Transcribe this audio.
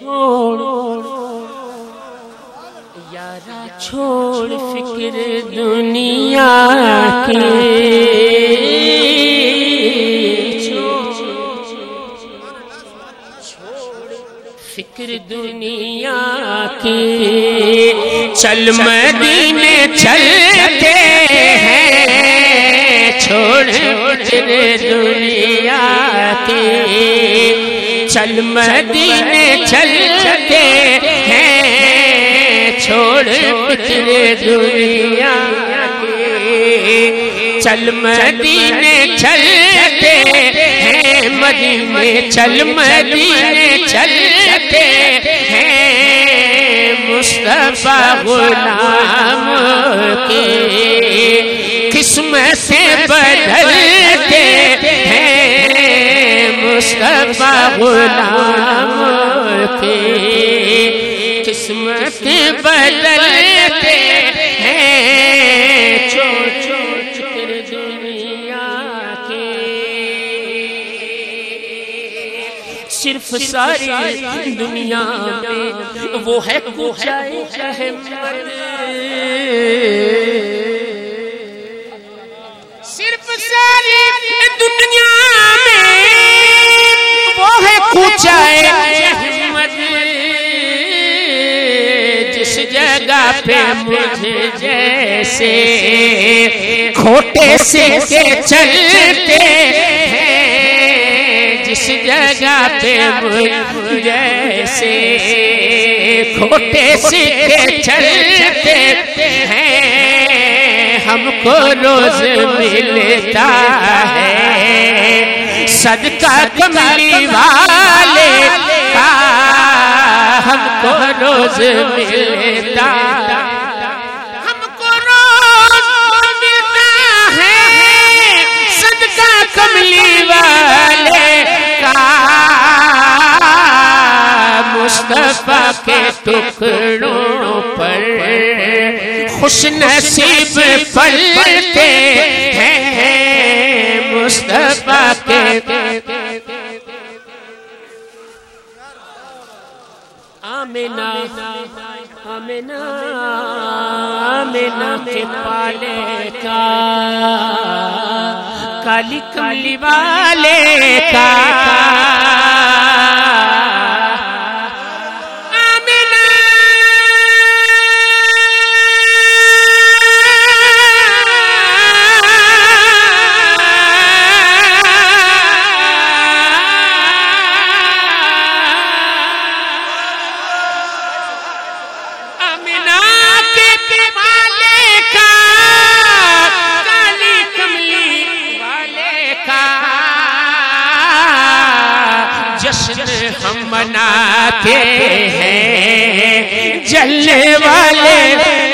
چھوڑ یارا چھوڑ فکر دنیا کے فکر دنیا کی چل مدینے چلتے ہیں چھوڑ فکر دنیا کی چل مدینے چلتے ہیں، چھوڑ فکر دنیا چل مدینے چلتے ہیں، مدینے چل مدینے چلتے ہیں۔ مصطفیٰ غلام ہیں مصطفیٰ غلام کی قسمت بدلتے ہیں۔ چھوڑ چھوڑ فکر دنیا کے۔ صرف ساری دنیا میں وہ ہے کوچائے صرف ہے کوچائے احمد جس جگہ پہ مجھے جیسے کھوٹے سے کے چلتے ہیں جس جگہ پہ مجھے جیسے کھوٹے سے چلتے ہیں ہم کو روز ملتا ہے صدقہ کملی والے کا ہم کو روز ملتا ہم کو روز ملتا ہے۔ صدقہ کملی والے کا مصطفیٰ کے ٹکڑوں پر خوش نصیب پلتے ہیں۔ مصطفیٰ کے آمینہ آمینہ آمینہ کے پالے کا کالی کملی والے کا۔ مناتے ہیں۔ جلنے والے